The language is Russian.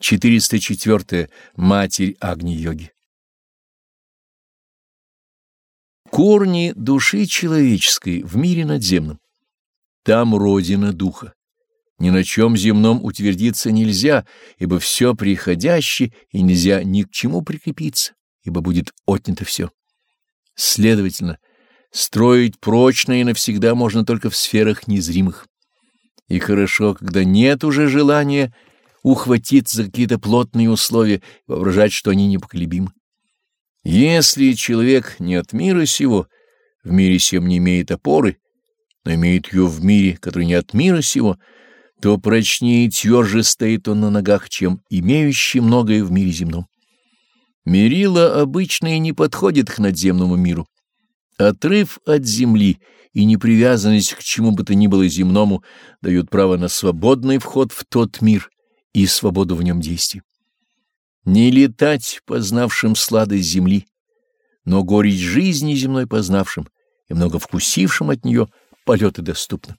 404. Матерь Агни-йоги. Корни души человеческой в мире надземном. Там родина духа. Ни на чем земном утвердиться нельзя, ибо все приходящее, и нельзя ни к чему прикрепиться, ибо будет отнято все. Следовательно, строить прочно и навсегда можно только в сферах незримых. И хорошо, когда нет уже желания ухватиться за какие-то плотные условия воображать, что они непоколебимы. Если человек не от мира сего, в мире сем не имеет опоры, но имеет ее в мире, который не от мира сего, то прочнее и тверже стоит он на ногах, чем имеющий многое в мире земном. Мерило обычное не подходит к надземному миру. Отрыв от земли и непривязанность к чему бы то ни было земному дают право на свободный вход в тот мир и свободу в нем действий. Не летать, познавшим сладость земли, но горечь жизни земной познавшим и много вкусившим от нее полеты доступны.